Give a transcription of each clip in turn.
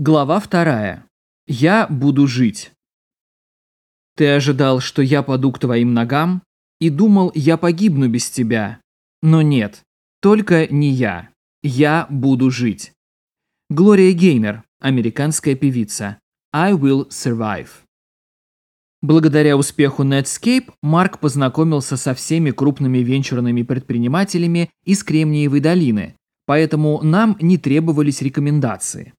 Глава вторая. Я буду жить. Ты ожидал, что я паду к твоим ногам, и думал, я погибну без тебя. Но нет, только не я. Я буду жить. Глория Геймер, американская певица. I will survive. Благодаря успеху Netscape Марк познакомился со всеми крупными венчурными предпринимателями из Кремниевой долины, поэтому нам не требовались рекомендации.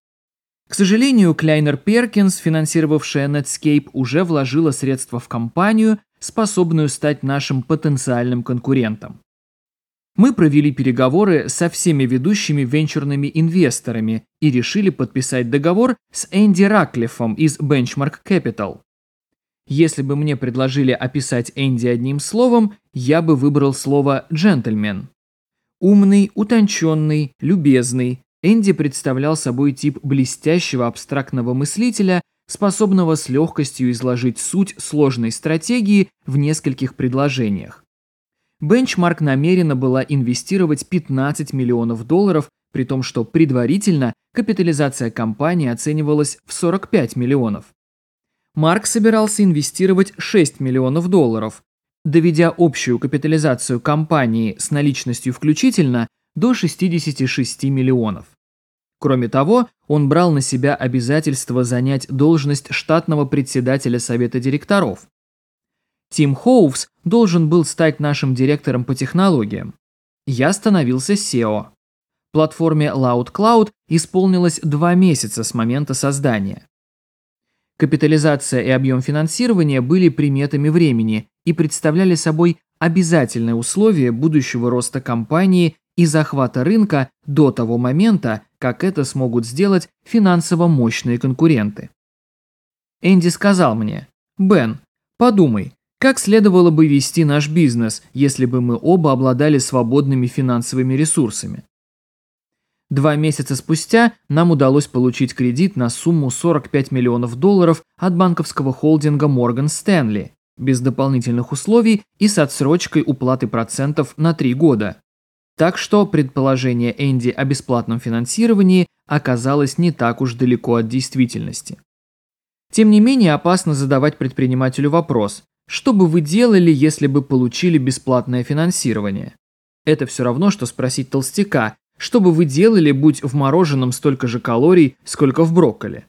К сожалению, Клайнер Перкинс, финансировавшая Netscape, уже вложила средства в компанию, способную стать нашим потенциальным конкурентом. Мы провели переговоры со всеми ведущими венчурными инвесторами и решили подписать договор с Энди Раклифом из Benchmark Capital. Если бы мне предложили описать Энди одним словом, я бы выбрал слово «джентльмен». Умный, утонченный, любезный, Энди представлял собой тип блестящего абстрактного мыслителя, способного с легкостью изложить суть сложной стратегии в нескольких предложениях. Бенчмарк намерена была инвестировать 15 миллионов долларов, при том, что предварительно капитализация компании оценивалась в 45 миллионов. Марк собирался инвестировать 6 миллионов долларов, доведя общую капитализацию компании с наличностью включительно до 66 миллионов. Кроме того, он брал на себя обязательство занять должность штатного председателя совета директоров. Тим Хоувс должен был стать нашим директором по технологиям. Я становился SEO. Платформе LoudCloud исполнилось два месяца с момента создания. Капитализация и объем финансирования были приметами времени и представляли собой обязательное условие будущего роста компании и захвата рынка до того момента, как это смогут сделать финансово мощные конкуренты. Энди сказал мне, «Бен, подумай, как следовало бы вести наш бизнес, если бы мы оба обладали свободными финансовыми ресурсами?» Два месяца спустя нам удалось получить кредит на сумму 45 миллионов долларов от банковского холдинга Morgan Stanley, без дополнительных условий и с отсрочкой уплаты процентов на три года. Так что предположение Энди о бесплатном финансировании оказалось не так уж далеко от действительности. Тем не менее, опасно задавать предпринимателю вопрос, что бы вы делали, если бы получили бесплатное финансирование? Это все равно, что спросить толстяка, что бы вы делали, будь в мороженом столько же калорий, сколько в брокколи?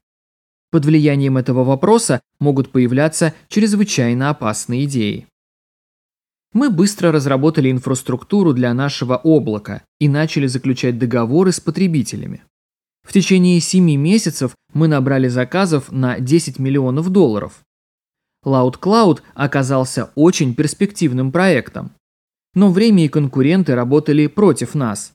Под влиянием этого вопроса могут появляться чрезвычайно опасные идеи. Мы быстро разработали инфраструктуру для нашего облака и начали заключать договоры с потребителями. В течение 7 месяцев мы набрали заказов на 10 миллионов долларов. LoudCloud оказался очень перспективным проектом. Но время и конкуренты работали против нас.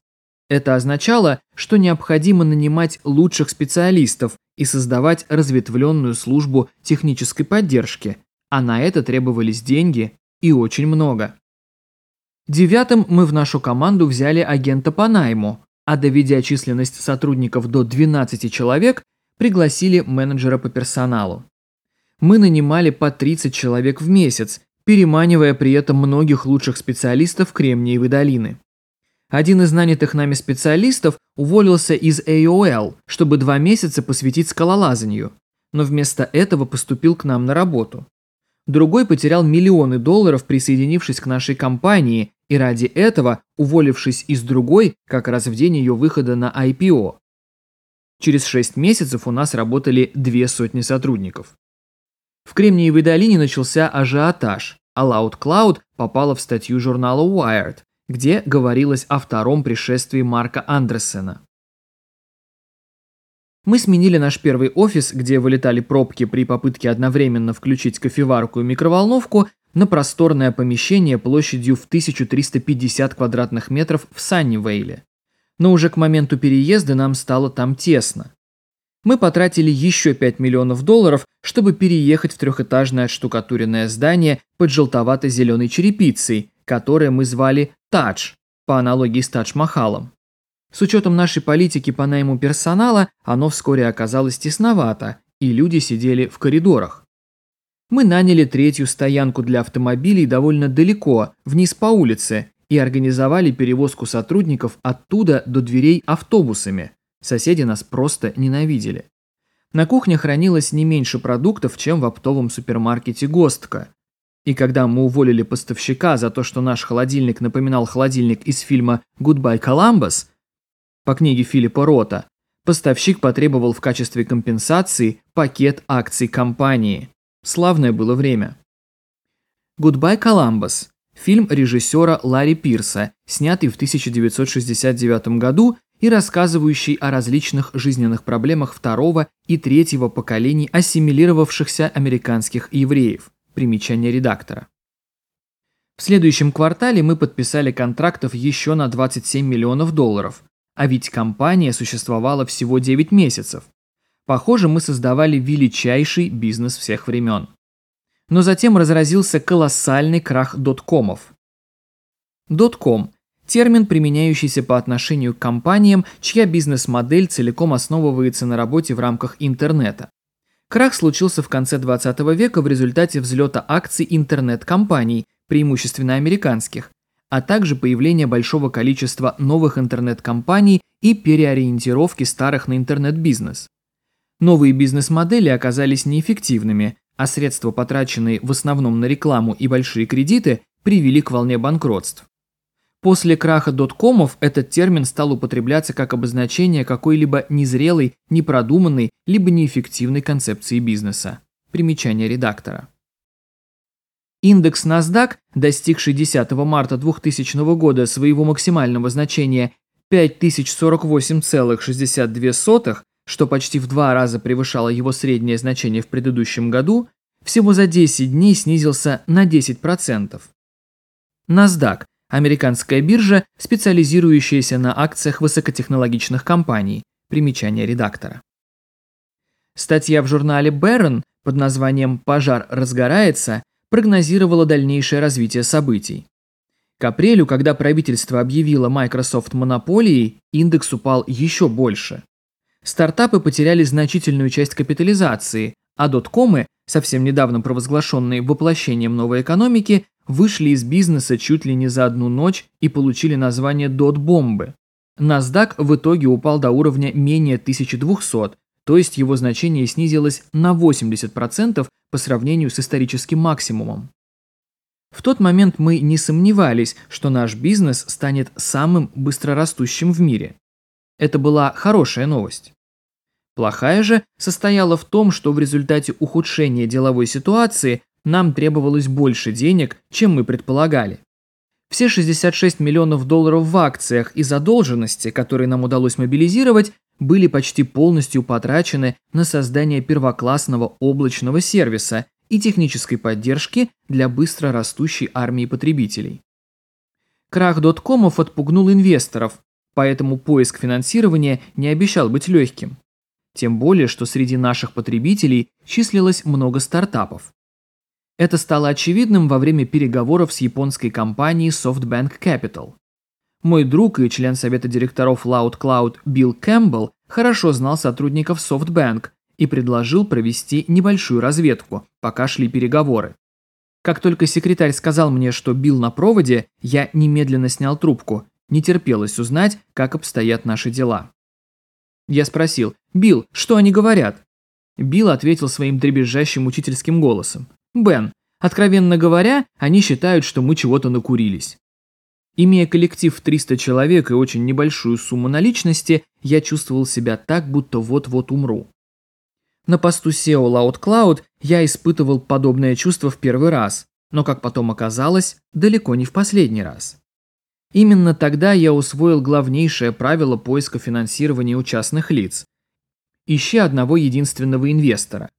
Это означало, что необходимо нанимать лучших специалистов и создавать разветвленную службу технической поддержки, а на это требовались деньги и очень много. Девятым мы в нашу команду взяли агента по найму, а доведя численность сотрудников до 12 человек, пригласили менеджера по персоналу. Мы нанимали по 30 человек в месяц, переманивая при этом многих лучших специалистов Кремниевой долины. Один из нанятых нами специалистов уволился из AOL, чтобы два месяца посвятить скалолазанию, но вместо этого поступил к нам на работу. Другой потерял миллионы долларов, присоединившись к нашей компании, и ради этого уволившись из другой как раз в день ее выхода на IPO. Через 6 месяцев у нас работали две сотни сотрудников. В Кремниевой долине начался ажиотаж, а Loud Cloud попала в статью журнала Wired, где говорилось о втором пришествии Марка Андерсена. Мы сменили наш первый офис, где вылетали пробки при попытке одновременно включить кофеварку и микроволновку, на просторное помещение площадью в 1350 квадратных метров в Саннивейле. Но уже к моменту переезда нам стало там тесно. Мы потратили еще 5 миллионов долларов, чтобы переехать в трехэтажное штукатуренное здание под желтовато-зеленой черепицей, которое мы звали «Тадж», по аналогии с Тадж-Махалом. С учетом нашей политики по найму персонала, оно вскоре оказалось тесновато, и люди сидели в коридорах. Мы наняли третью стоянку для автомобилей довольно далеко, вниз по улице, и организовали перевозку сотрудников оттуда до дверей автобусами. Соседи нас просто ненавидели. На кухне хранилось не меньше продуктов, чем в оптовом супермаркете «Гостка». И когда мы уволили поставщика за то, что наш холодильник напоминал холодильник из фильма «Goodbye Columbus» по книге Филиппа Рота, поставщик потребовал в качестве компенсации пакет акций компании. Славное было время. «Goodbye Columbus» – фильм режиссера Ларри Пирса, снятый в 1969 году и рассказывающий о различных жизненных проблемах второго и третьего поколений ассимилировавшихся американских евреев. Примечание редактора. В следующем квартале мы подписали контрактов еще на 27 миллионов долларов, а ведь компания существовала всего 9 месяцев. Похоже, мы создавали величайший бизнес всех времен. Но затем разразился колоссальный крах доткомов. Дотком – термин, применяющийся по отношению к компаниям, чья бизнес-модель целиком основывается на работе в рамках интернета. Крах случился в конце 20 века в результате взлета акций интернет-компаний, преимущественно американских, а также появления большого количества новых интернет-компаний и переориентировки старых на интернет-бизнес. Новые бизнес-модели оказались неэффективными, а средства, потраченные в основном на рекламу и большие кредиты, привели к волне банкротств. После краха доткомов этот термин стал употребляться как обозначение какой-либо незрелой, непродуманной, либо неэффективной концепции бизнеса. Примечание редактора. Индекс NASDAQ, достигший 10 марта 2000 года своего максимального значения 5048,62, что почти в два раза превышало его среднее значение в предыдущем году, всего за 10 дней снизился на 10%. NASDAQ – американская биржа, специализирующаяся на акциях высокотехнологичных компаний. Примечание редактора. Статья в журнале Barron под названием «Пожар разгорается» прогнозировала дальнейшее развитие событий. К апрелю, когда правительство объявило Microsoft монополией, индекс упал еще больше. Стартапы потеряли значительную часть капитализации, а доткомы, совсем недавно провозглашенные воплощением новой экономики, вышли из бизнеса чуть ли не за одну ночь и получили название дот-бомбы. NASDAQ в итоге упал до уровня менее 1200, то есть его значение снизилось на 80% по сравнению с историческим максимумом. В тот момент мы не сомневались, что наш бизнес станет самым быстрорастущим в мире. Это была хорошая новость. Плохая же состояла в том, что в результате ухудшения деловой ситуации нам требовалось больше денег, чем мы предполагали. Все 66 миллионов долларов в акциях и задолженности, которые нам удалось мобилизировать, были почти полностью потрачены на создание первоклассного облачного сервиса и технической поддержки для быстро растущей армии потребителей. Крах доткомов отпугнул инвесторов, поэтому поиск финансирования не обещал быть легким. Тем более, что среди наших потребителей числилось много стартапов. Это стало очевидным во время переговоров с японской компанией SoftBank Capital. Мой друг и член совета директоров LoudCloud Билл Кэмпбелл хорошо знал сотрудников SoftBank и предложил провести небольшую разведку, пока шли переговоры. Как только секретарь сказал мне, что Билл на проводе, я немедленно снял трубку. Не терпелось узнать, как обстоят наши дела. Я спросил, «Билл, что они говорят?» Билл ответил своим дребезжащим учительским голосом. «Бен, откровенно говоря, они считают, что мы чего-то накурились». Имея коллектив в 300 человек и очень небольшую сумму наличности, я чувствовал себя так, будто вот-вот умру. На посту SEO LoudCloud я испытывал подобное чувство в первый раз, но, как потом оказалось, далеко не в последний раз. Именно тогда я усвоил главнейшее правило поиска финансирования у частных лиц. Ищи одного единственного инвестора.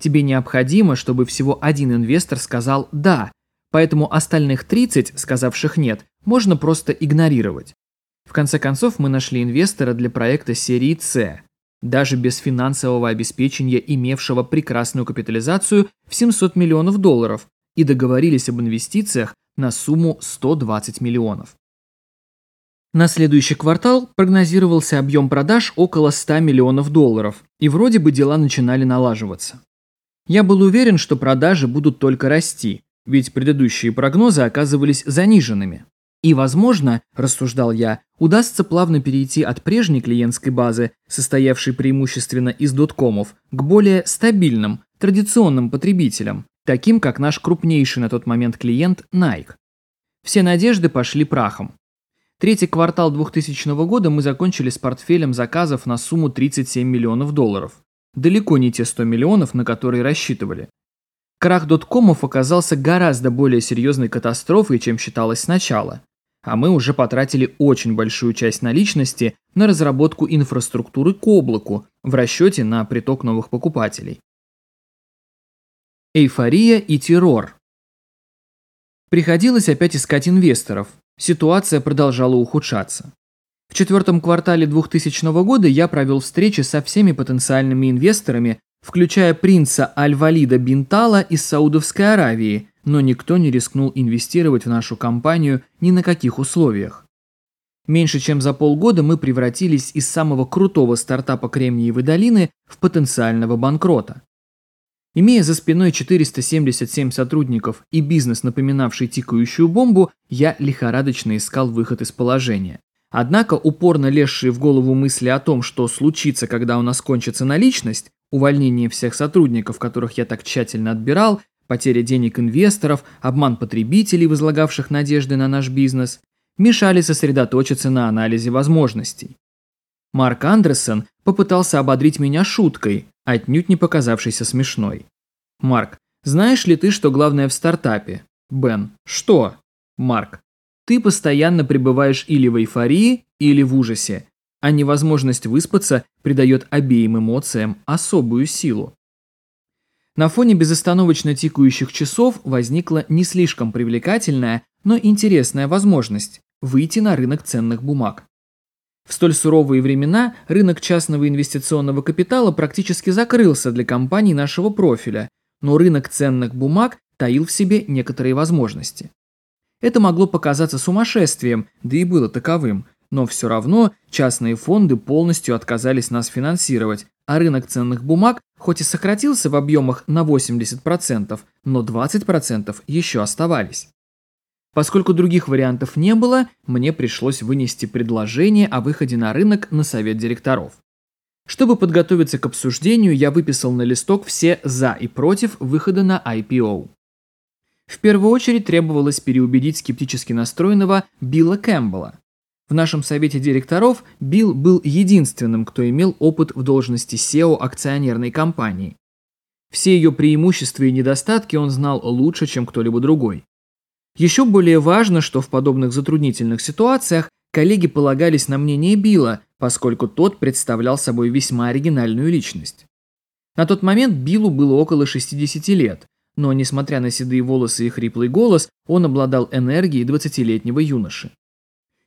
Тебе необходимо, чтобы всего один инвестор сказал «да», поэтому остальных 30, сказавших «нет», можно просто игнорировать. В конце концов, мы нашли инвестора для проекта серии «С», даже без финансового обеспечения, имевшего прекрасную капитализацию в 700 миллионов долларов, и договорились об инвестициях на сумму 120 миллионов. На следующий квартал прогнозировался объем продаж около 100 миллионов долларов, и вроде бы дела начинали налаживаться. Я был уверен, что продажи будут только расти, ведь предыдущие прогнозы оказывались заниженными. И, возможно, рассуждал я, удастся плавно перейти от прежней клиентской базы, состоявшей преимущественно из доткомов, к более стабильным, традиционным потребителям, таким как наш крупнейший на тот момент клиент Nike. Все надежды пошли прахом. Третий квартал 2000 года мы закончили с портфелем заказов на сумму 37 миллионов долларов. Далеко не те 100 миллионов, на которые рассчитывали. Крах доткомов оказался гораздо более серьезной катастрофой, чем считалось сначала а мы уже потратили очень большую часть наличности на разработку инфраструктуры к облаку в расчете на приток новых покупателей. Эйфория и террор. Приходилось опять искать инвесторов. Ситуация продолжала ухудшаться. В четвертом квартале 2000 года я провел встречи со всеми потенциальными инвесторами, включая принца Аль-Валида Бинтала из Саудовской Аравии, но никто не рискнул инвестировать в нашу компанию ни на каких условиях. Меньше чем за полгода мы превратились из самого крутого стартапа Кремниевой долины в потенциального банкрота. Имея за спиной 477 сотрудников и бизнес, напоминавший тикающую бомбу, я лихорадочно искал выход из положения. Однако упорно лезшие в голову мысли о том, что случится, когда у нас кончится наличность, увольнение всех сотрудников, которых я так тщательно отбирал, потеря денег инвесторов, обман потребителей, возлагавших надежды на наш бизнес, мешали сосредоточиться на анализе возможностей. Марк Андерсон попытался ободрить меня шуткой, отнюдь не показавшейся смешной. «Марк, знаешь ли ты, что главное в стартапе?» «Бен, что?» «Марк, ты постоянно пребываешь или в эйфории, или в ужасе, а невозможность выспаться придает обеим эмоциям особую силу. На фоне безостановочно тикающих часов возникла не слишком привлекательная, но интересная возможность – выйти на рынок ценных бумаг. В столь суровые времена рынок частного инвестиционного капитала практически закрылся для компаний нашего профиля, но рынок ценных бумаг таил в себе некоторые возможности. Это могло показаться сумасшествием, да и было таковым, но все равно частные фонды полностью отказались нас финансировать, а рынок ценных бумаг хоть и сократился в объемах на 80%, но 20% еще оставались. Поскольку других вариантов не было, мне пришлось вынести предложение о выходе на рынок на совет директоров. Чтобы подготовиться к обсуждению, я выписал на листок все «за» и «против» выхода на IPO. В первую очередь требовалось переубедить скептически настроенного Билла Кэмпбелла. В нашем совете директоров Билл был единственным, кто имел опыт в должности SEO акционерной компании. Все ее преимущества и недостатки он знал лучше, чем кто-либо другой. Еще более важно, что в подобных затруднительных ситуациях коллеги полагались на мнение Билла, поскольку тот представлял собой весьма оригинальную личность. На тот момент Биллу было около 60 лет, но, несмотря на седые волосы и хриплый голос, он обладал энергией 20-летнего юноши.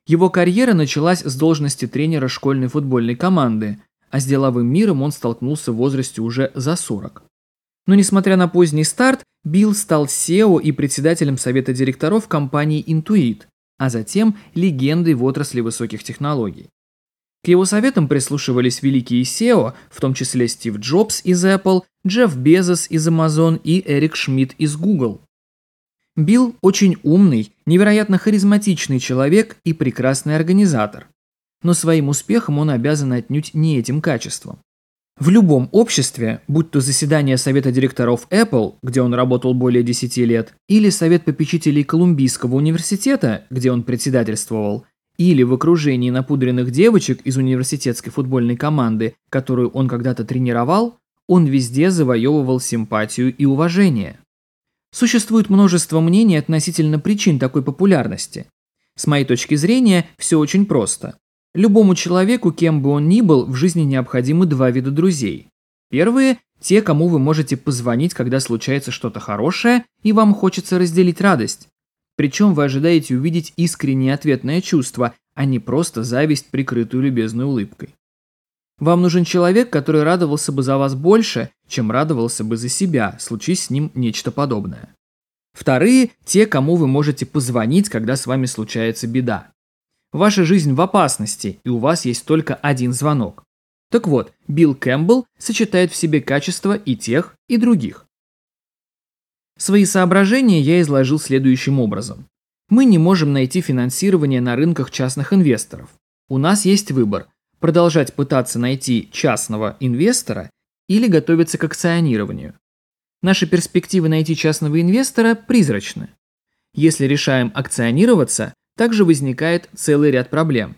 Его карьера началась с должности тренера школьной футбольной команды, а с деловым миром он столкнулся в возрасте уже за 40. Но несмотря на поздний старт, Билл стал SEO и председателем совета директоров компании Intuit, а затем легендой в отрасли высоких технологий. К его советам прислушивались великие SEO, в том числе Стив Джобс из Apple, Джефф Безос из Amazon и Эрик Шмидт из Google. Билл очень умный, невероятно харизматичный человек и прекрасный организатор. Но своим успехом он обязан отнюдь не этим качеством. В любом обществе, будь то заседание Совета директоров Apple, где он работал более 10 лет, или Совет попечителей Колумбийского университета, где он председательствовал, или в окружении напудренных девочек из университетской футбольной команды, которую он когда-то тренировал, он везде завоевывал симпатию и уважение. Существует множество мнений относительно причин такой популярности. С моей точки зрения, все очень просто. Любому человеку, кем бы он ни был, в жизни необходимы два вида друзей. Первые – те, кому вы можете позвонить, когда случается что-то хорошее, и вам хочется разделить радость. Причем вы ожидаете увидеть искреннее ответное чувство, а не просто зависть, прикрытую любезной улыбкой. Вам нужен человек, который радовался бы за вас больше, чем радовался бы за себя, случись с ним нечто подобное. Вторые – те, кому вы можете позвонить, когда с вами случается беда. Ваша жизнь в опасности, и у вас есть только один звонок. Так вот, Билл Кэмпбелл сочетает в себе качества и тех, и других. Свои соображения я изложил следующим образом. Мы не можем найти финансирование на рынках частных инвесторов. У нас есть выбор – продолжать пытаться найти частного инвестора или готовиться к акционированию. Наши перспективы найти частного инвестора призрачны. Если решаем акционироваться, также возникает целый ряд проблем.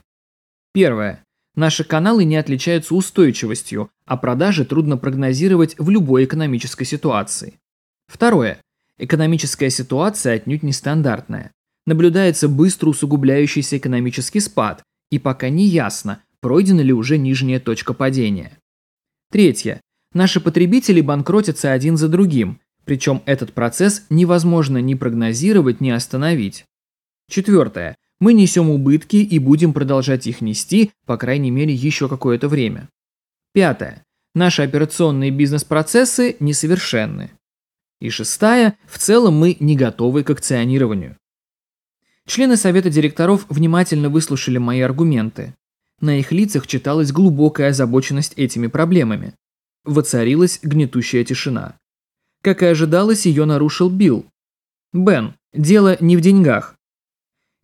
Первое. Наши каналы не отличаются устойчивостью, а продажи трудно прогнозировать в любой экономической ситуации. Второе. Экономическая ситуация отнюдь нестандартная. Наблюдается быстро усугубляющийся экономический спад, и пока не ясно, пройдена ли уже нижняя точка падения. Третье. Наши потребители банкротятся один за другим, причем этот процесс невозможно ни прогнозировать, ни остановить. Четвертое. Мы несем убытки и будем продолжать их нести, по крайней мере, еще какое-то время. Пятое. Наши операционные бизнес-процессы несовершенны. И шестая. В целом мы не готовы к акционированию. Члены совета директоров внимательно выслушали мои аргументы. На их лицах читалась глубокая озабоченность этими проблемами. Воцарилась гнетущая тишина. Как и ожидалось, ее нарушил Билл. «Бен, дело не в деньгах».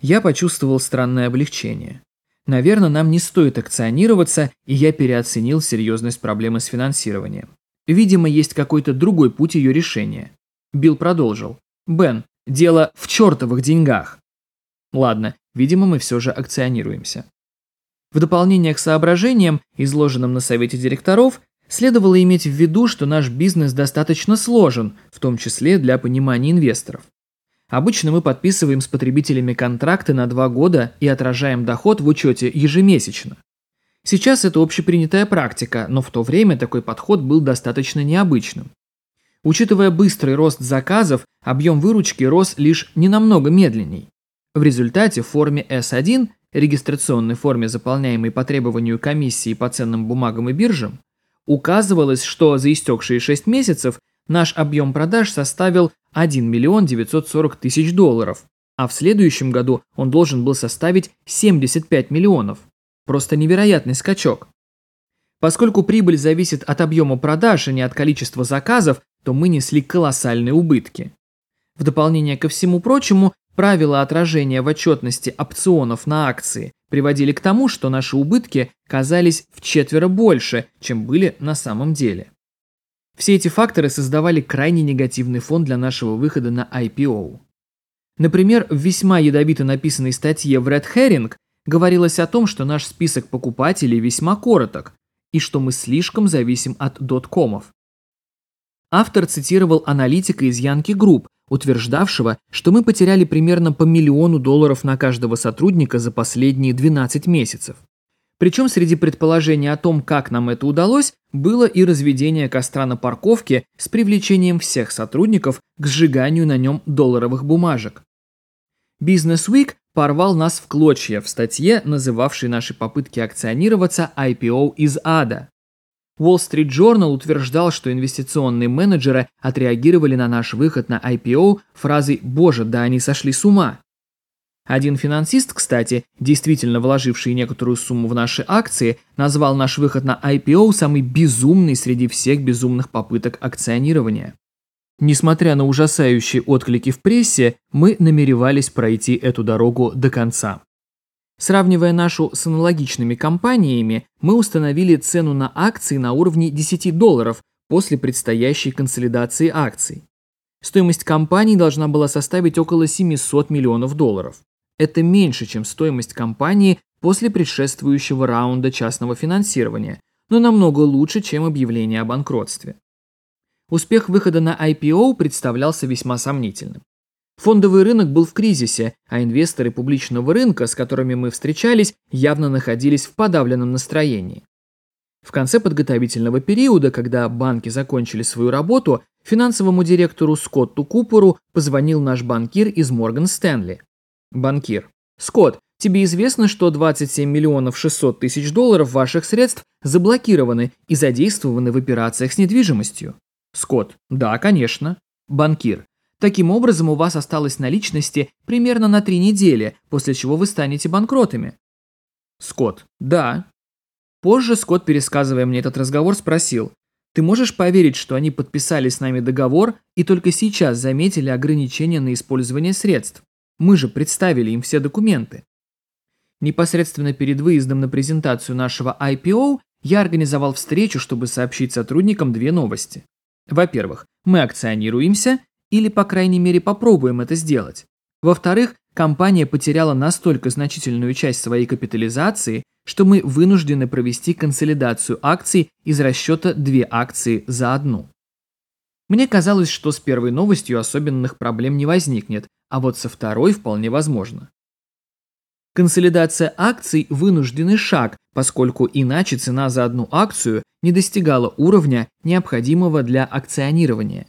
Я почувствовал странное облегчение. Наверное, нам не стоит акционироваться, и я переоценил серьезность проблемы с финансированием. Видимо, есть какой-то другой путь ее решения. Билл продолжил. «Бен, дело в чертовых деньгах». Ладно, видимо, мы все же акционируемся. В дополнение к соображениям, изложенным на совете директоров, Следовало иметь в виду, что наш бизнес достаточно сложен, в том числе для понимания инвесторов. Обычно мы подписываем с потребителями контракты на два года и отражаем доход в учете ежемесячно. Сейчас это общепринятая практика, но в то время такой подход был достаточно необычным. Учитывая быстрый рост заказов, объем выручки рос лишь ненамного медленней. В результате в форме S1, регистрационной форме, заполняемой по требованию комиссии по ценным бумагам и биржам, Указывалось, что за истекшие 6 месяцев наш объем продаж составил 1 миллион 940 тысяч долларов, а в следующем году он должен был составить 75 миллионов. Просто невероятный скачок. Поскольку прибыль зависит от объема продаж, а не от количества заказов, то мы несли колоссальные убытки. В дополнение ко всему прочему, правила отражения в отчетности опционов на акции приводили к тому, что наши убытки казались в четверо больше, чем были на самом деле. Все эти факторы создавали крайне негативный фон для нашего выхода на IPO. Например, в весьма ядовито написанной статье в Red Herring говорилось о том, что наш список покупателей весьма короток и что мы слишком зависим от доткомов. Автор цитировал аналитика из Yankee Group, утверждавшего, что мы потеряли примерно по миллиону долларов на каждого сотрудника за последние 12 месяцев. Причем среди предположений о том, как нам это удалось, было и разведение костра на парковке с привлечением всех сотрудников к сжиганию на нем долларовых бумажек. Business Week порвал нас в клочья в статье, называвшей наши попытки акционироваться IPO из ада. Wall Street Journal утверждал, что инвестиционные менеджеры отреагировали на наш выход на IPO фразой «Боже, да они сошли с ума». Один финансист, кстати, действительно вложивший некоторую сумму в наши акции, назвал наш выход на IPO самый безумный среди всех безумных попыток акционирования. Несмотря на ужасающие отклики в прессе, мы намеревались пройти эту дорогу до конца. Сравнивая нашу с аналогичными компаниями, мы установили цену на акции на уровне 10 долларов после предстоящей консолидации акций. Стоимость компании должна была составить около 700 миллионов долларов. Это меньше, чем стоимость компании после предшествующего раунда частного финансирования, но намного лучше, чем объявление о банкротстве. Успех выхода на IPO представлялся весьма сомнительным. Фондовый рынок был в кризисе, а инвесторы публичного рынка, с которыми мы встречались, явно находились в подавленном настроении. В конце подготовительного периода, когда банки закончили свою работу, финансовому директору Скотту Куперу позвонил наш банкир из Морган Стэнли. Банкир. Скотт, тебе известно, что 27 миллионов 600 тысяч долларов ваших средств заблокированы и задействованы в операциях с недвижимостью? Скотт. Да, конечно. Банкир. Таким образом, у вас осталось наличности примерно на три недели, после чего вы станете банкротами. Скотт. Да. Позже Скотт, пересказывая мне этот разговор, спросил, ты можешь поверить, что они подписали с нами договор и только сейчас заметили ограничения на использование средств? Мы же представили им все документы. Непосредственно перед выездом на презентацию нашего IPO я организовал встречу, чтобы сообщить сотрудникам две новости. Во-первых, мы акционируемся, или по крайней мере попробуем это сделать. Во-вторых, компания потеряла настолько значительную часть своей капитализации, что мы вынуждены провести консолидацию акций из расчета две акции за одну. Мне казалось, что с первой новостью особенных проблем не возникнет, а вот со второй вполне возможно. Консолидация акций – вынужденный шаг, поскольку иначе цена за одну акцию не достигала уровня, необходимого для акционирования.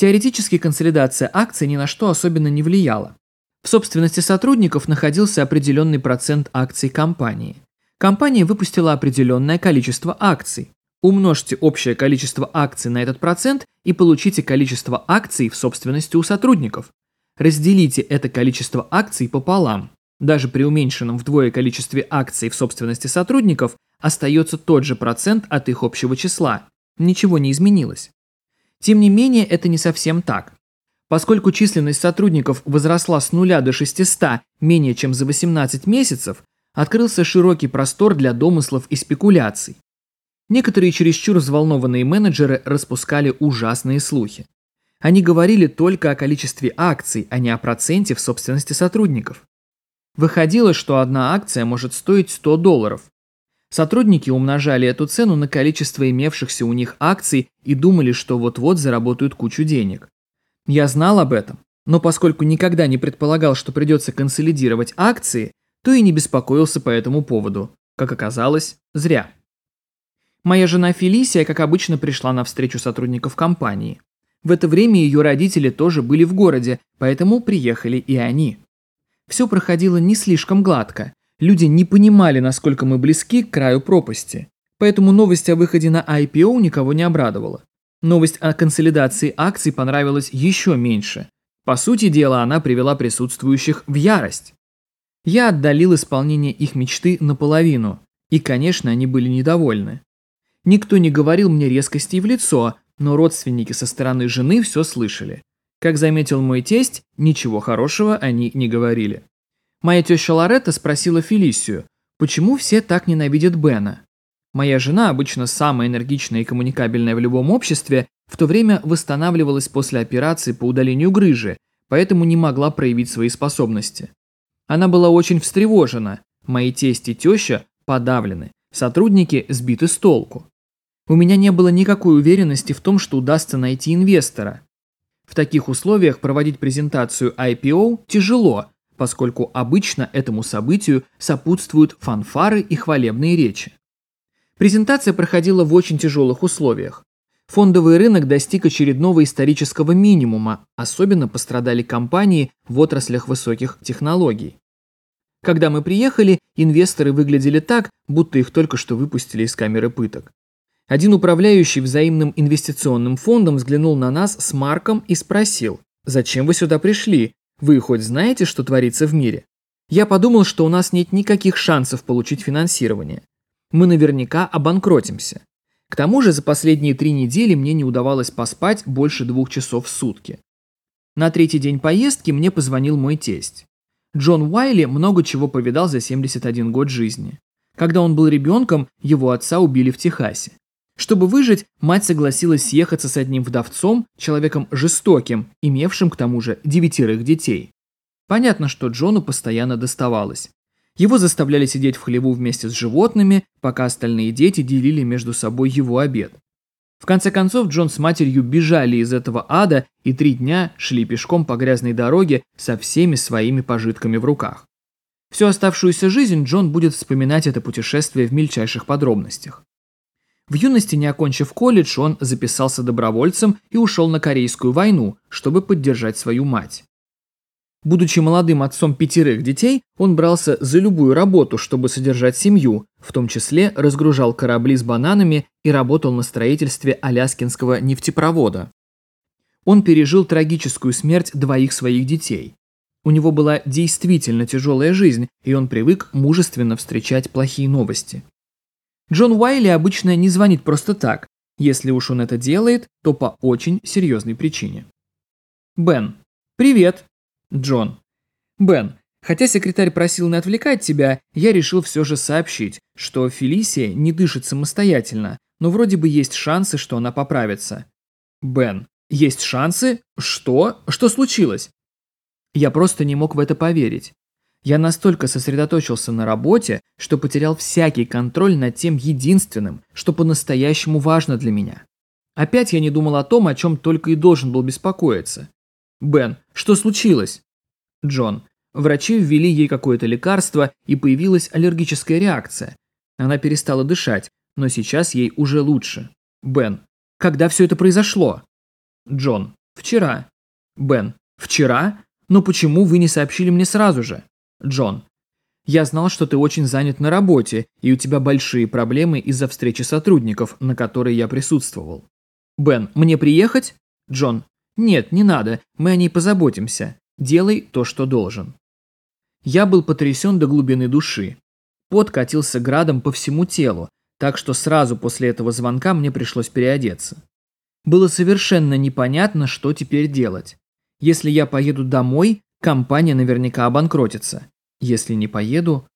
Теоретически консолидация акций ни на что особенно не влияла. В собственности сотрудников находился определенный процент акций компании. Компания выпустила определенное количество акций. Умножьте общее количество акций на этот процент и получите количество акций в собственности у сотрудников. Разделите это количество акций пополам. Даже при уменьшенном вдвое количестве акций в собственности сотрудников остается тот же процент от их общего числа. Ничего не изменилось. Тем не менее, это не совсем так. Поскольку численность сотрудников возросла с нуля до 600 менее чем за 18 месяцев, открылся широкий простор для домыслов и спекуляций. Некоторые чересчур взволнованные менеджеры распускали ужасные слухи. Они говорили только о количестве акций, а не о проценте в собственности сотрудников. Выходило, что одна акция может стоить 100 долларов. Сотрудники умножали эту цену на количество имевшихся у них акций и думали, что вот-вот заработают кучу денег. Я знал об этом, но поскольку никогда не предполагал, что придется консолидировать акции, то и не беспокоился по этому поводу. Как оказалось, зря. Моя жена Фелисия, как обычно, пришла на встречу сотрудников компании. В это время ее родители тоже были в городе, поэтому приехали и они. Все проходило не слишком гладко. Люди не понимали, насколько мы близки к краю пропасти. Поэтому новость о выходе на IPO никого не обрадовала. Новость о консолидации акций понравилась еще меньше. По сути дела, она привела присутствующих в ярость. Я отдалил исполнение их мечты наполовину, и, конечно, они были недовольны. Никто не говорил мне резкостей в лицо, но родственники со стороны жены все слышали. Как заметил мой тесть, ничего хорошего они не говорили. Моя теща Лоретта спросила Фелисию, почему все так ненавидят Бена. Моя жена, обычно самая энергичная и коммуникабельная в любом обществе, в то время восстанавливалась после операции по удалению грыжи, поэтому не могла проявить свои способности. Она была очень встревожена, мои тесть и теща подавлены, сотрудники сбиты с толку. У меня не было никакой уверенности в том, что удастся найти инвестора. В таких условиях проводить презентацию IPO тяжело, поскольку обычно этому событию сопутствуют фанфары и хвалебные речи. Презентация проходила в очень тяжелых условиях. Фондовый рынок достиг очередного исторического минимума, особенно пострадали компании в отраслях высоких технологий. Когда мы приехали, инвесторы выглядели так, будто их только что выпустили из камеры пыток. Один управляющий взаимным инвестиционным фондом взглянул на нас с Марком и спросил, «Зачем вы сюда пришли? Вы хоть знаете, что творится в мире?» Я подумал, что у нас нет никаких шансов получить финансирование. Мы наверняка обанкротимся. К тому же за последние три недели мне не удавалось поспать больше двух часов в сутки. На третий день поездки мне позвонил мой тесть. Джон Уайли много чего повидал за 71 год жизни. Когда он был ребенком, его отца убили в Техасе. Чтобы выжить, мать согласилась съехаться с одним вдовцом, человеком жестоким, имевшим к тому же девятерых детей. Понятно, что Джону постоянно доставалось. Его заставляли сидеть в хлеву вместе с животными, пока остальные дети делили между собой его обед. В конце концов, Джон с матерью бежали из этого ада и три дня шли пешком по грязной дороге со всеми своими пожитками в руках. Всю оставшуюся жизнь Джон будет вспоминать это путешествие в мельчайших подробностях. В юности, не окончив колледж, он записался добровольцем и ушел на Корейскую войну, чтобы поддержать свою мать. Будучи молодым отцом пятерых детей, он брался за любую работу, чтобы содержать семью, в том числе разгружал корабли с бананами и работал на строительстве Аляскинского нефтепровода. Он пережил трагическую смерть двоих своих детей. У него была действительно тяжелая жизнь, и он привык мужественно встречать плохие новости. Джон Уайли обычно не звонит просто так. Если уж он это делает, то по очень серьезной причине. Бен. Привет. Джон. Бен, хотя секретарь просил не отвлекать тебя, я решил все же сообщить, что Фелисия не дышит самостоятельно, но вроде бы есть шансы, что она поправится. Бен, есть шансы? Что? Что случилось? Я просто не мог в это поверить. Я настолько сосредоточился на работе, что потерял всякий контроль над тем единственным, что по-настоящему важно для меня. Опять я не думал о том, о чем только и должен был беспокоиться. Бен, что случилось? Джон, врачи ввели ей какое-то лекарство, и появилась аллергическая реакция. Она перестала дышать, но сейчас ей уже лучше. Бен, когда все это произошло? Джон, вчера. Бен, вчера? Но почему вы не сообщили мне сразу же? Джон, я знал, что ты очень занят на работе, и у тебя большие проблемы из-за встречи сотрудников, на которой я присутствовал. Бен, мне приехать? Джон, нет, не надо, мы о ней позаботимся. Делай то, что должен. Я был потрясен до глубины души. Пот катился градом по всему телу, так что сразу после этого звонка мне пришлось переодеться. Было совершенно непонятно, что теперь делать. Если я поеду домой, компания наверняка обанкротится. Если не поеду...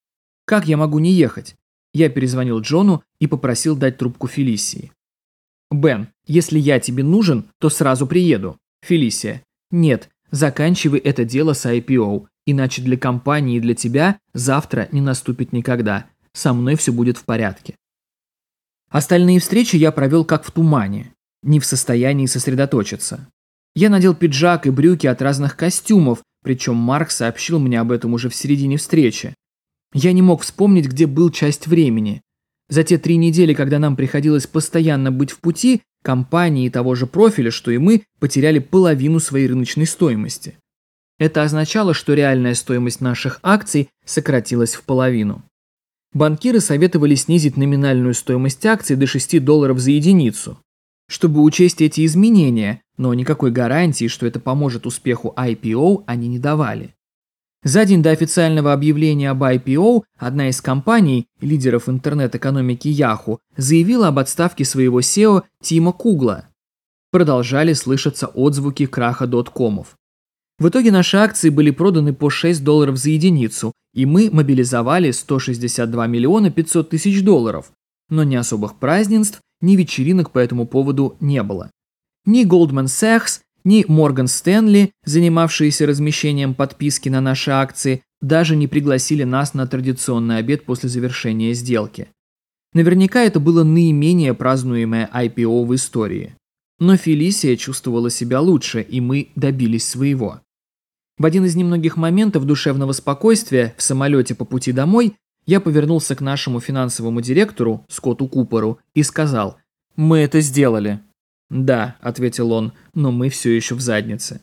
Как я могу не ехать? Я перезвонил Джону и попросил дать трубку Фелисии. «Бен, если я тебе нужен, то сразу приеду». Фелисия. «Нет, заканчивай это дело с IPO, иначе для компании и для тебя завтра не наступит никогда. Со мной все будет в порядке». Остальные встречи я провел как в тумане, не в состоянии сосредоточиться. Я надел пиджак и брюки от разных костюмов, причем Марк сообщил мне об этом уже в середине встречи. Я не мог вспомнить, где был часть времени. За те три недели, когда нам приходилось постоянно быть в пути, компании того же профиля, что и мы, потеряли половину своей рыночной стоимости. Это означало, что реальная стоимость наших акций сократилась в половину. Банкиры советовали снизить номинальную стоимость акций до 6 долларов за единицу. Чтобы учесть эти изменения, но никакой гарантии, что это поможет успеху IPO, они не давали. За день до официального объявления об IPO одна из компаний, лидеров интернет-экономики Yahoo, заявила об отставке своего SEO Тима Кугла. Продолжали слышаться отзвуки краха доткомов. В итоге наши акции были проданы по 6 долларов за единицу, и мы мобилизовали 162 миллиона 500 тысяч долларов. Но ни особых празднеств, ни вечеринок по этому поводу не было. Ни Goldman Sachs, ни Morgan Stanley, занимавшиеся размещением подписки на наши акции, даже не пригласили нас на традиционный обед после завершения сделки. Наверняка это было наименее празднуемое IPO в истории. Но Фелисия чувствовала себя лучше, и мы добились своего. В один из немногих моментов душевного спокойствия в самолете по пути домой я повернулся к нашему финансовому директору, Скотту Куперу, и сказал «Мы это сделали». «Да», – ответил он, – «но мы все еще в заднице».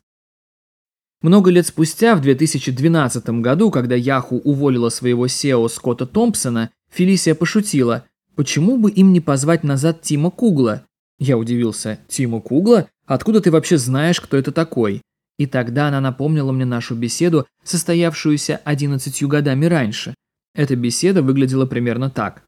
Много лет спустя, в 2012 году, когда Яху уволила своего SEO Скотта Томпсона, Фелисия пошутила, почему бы им не позвать назад Тима Кугла? Я удивился, Тима Кугла? Откуда ты вообще знаешь, кто это такой? И тогда она напомнила мне нашу беседу, состоявшуюся 11 годами раньше. Эта беседа выглядела примерно так.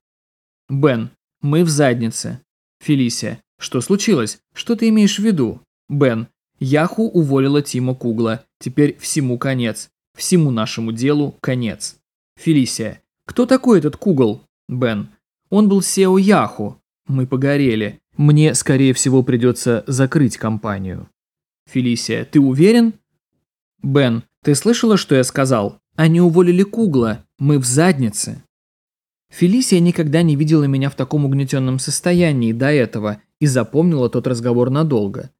«Бен, мы в заднице». Фелисия, что случилось? Что ты имеешь в виду? Бен, Яху уволила Тима Кугла. Теперь всему конец. Всему нашему делу конец. Фелисия, кто такой этот Кугл? Бен, он был SEO Яху. Мы погорели. Мне, скорее всего, придется закрыть компанию. Фелисия, ты уверен? Бен, ты слышала, что я сказал? Они уволили Кугла. Мы в заднице. Фелисия никогда не видела меня в таком угнетенном состоянии до этого и запомнила тот разговор надолго.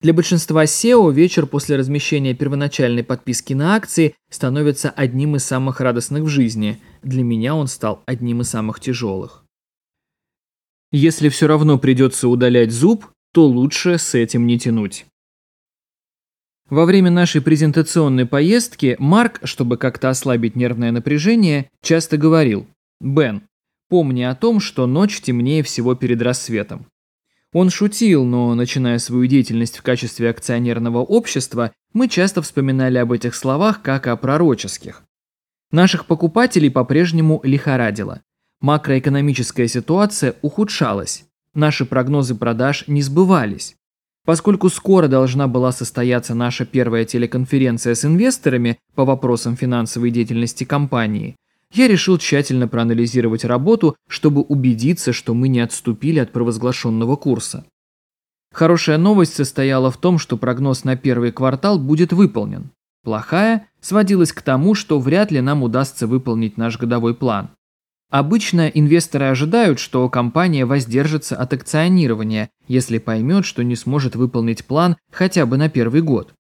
Для большинства SEO вечер после размещения первоначальной подписки на акции становится одним из самых радостных в жизни. Для меня он стал одним из самых тяжелых. Если все равно придется удалять зуб, то лучше с этим не тянуть. Во время нашей презентационной поездки Марк, чтобы как-то ослабить нервное напряжение, часто говорил «Бен, помни о том, что ночь темнее всего перед рассветом. Он шутил, но, начиная свою деятельность в качестве акционерного общества, мы часто вспоминали об этих словах как о пророческих. Наших покупателей по-прежнему лихорадило. Макроэкономическая ситуация ухудшалась. Наши прогнозы продаж не сбывались. Поскольку скоро должна была состояться наша первая телеконференция с инвесторами по вопросам финансовой деятельности компании, я решил тщательно проанализировать работу, чтобы убедиться, что мы не отступили от провозглашенного курса. Хорошая новость состояла в том, что прогноз на первый квартал будет выполнен. Плохая сводилась к тому, что вряд ли нам удастся выполнить наш годовой план. Обычно инвесторы ожидают, что компания воздержится от акционирования, если поймет, что не сможет выполнить план хотя бы на первый год.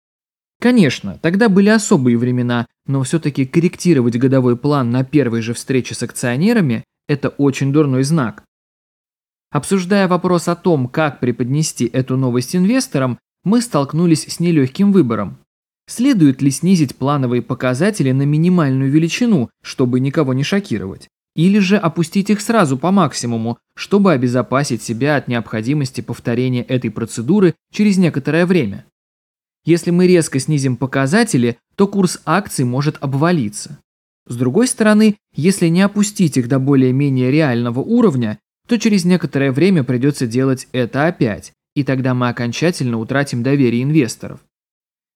Конечно, тогда были особые времена, но все-таки корректировать годовой план на первой же встрече с акционерами – это очень дурной знак. Обсуждая вопрос о том, как преподнести эту новость инвесторам, мы столкнулись с нелегким выбором. Следует ли снизить плановые показатели на минимальную величину, чтобы никого не шокировать? Или же опустить их сразу по максимуму, чтобы обезопасить себя от необходимости повторения этой процедуры через некоторое время. Если мы резко снизим показатели, то курс акций может обвалиться. С другой стороны, если не опустить их до более-менее реального уровня, то через некоторое время придется делать это опять, и тогда мы окончательно утратим доверие инвесторов.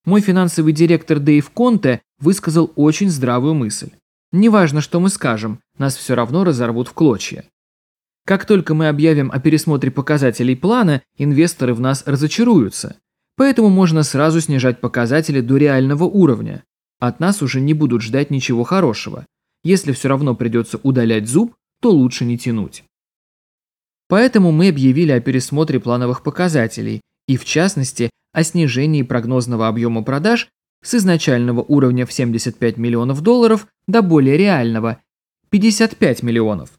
Мой финансовый директор Дэйв Конте высказал очень здравую мысль. Неважно, что мы скажем, нас все равно разорвут в клочья. Как только мы объявим о пересмотре показателей плана, инвесторы в нас разочаруются. Поэтому можно сразу снижать показатели до реального уровня. От нас уже не будут ждать ничего хорошего. Если все равно придется удалять зуб, то лучше не тянуть. Поэтому мы объявили о пересмотре плановых показателей и, в частности, о снижении прогнозного объема продаж с изначального уровня в 75 миллионов долларов до более реального – 55 миллионов.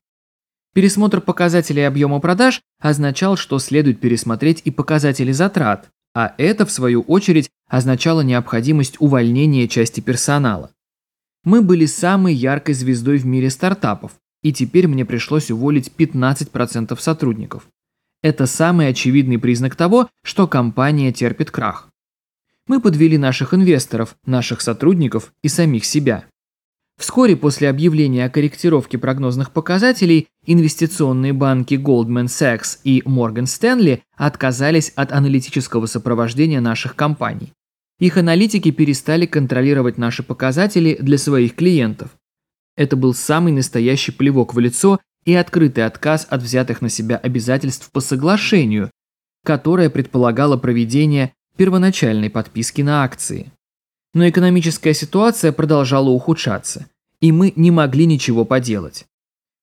Пересмотр показателей объема продаж означал, что следует пересмотреть и показатели затрат, а это, в свою очередь, означало необходимость увольнения части персонала. Мы были самой яркой звездой в мире стартапов, и теперь мне пришлось уволить 15% сотрудников. Это самый очевидный признак того, что компания терпит крах мы подвели наших инвесторов, наших сотрудников и самих себя. Вскоре после объявления о корректировке прогнозных показателей инвестиционные банки Goldman Sachs и Morgan Stanley отказались от аналитического сопровождения наших компаний. Их аналитики перестали контролировать наши показатели для своих клиентов. Это был самый настоящий плевок в лицо и открытый отказ от взятых на себя обязательств по соглашению, которое предполагало проведение первоначальной подписки на акции. Но экономическая ситуация продолжала ухудшаться, и мы не могли ничего поделать.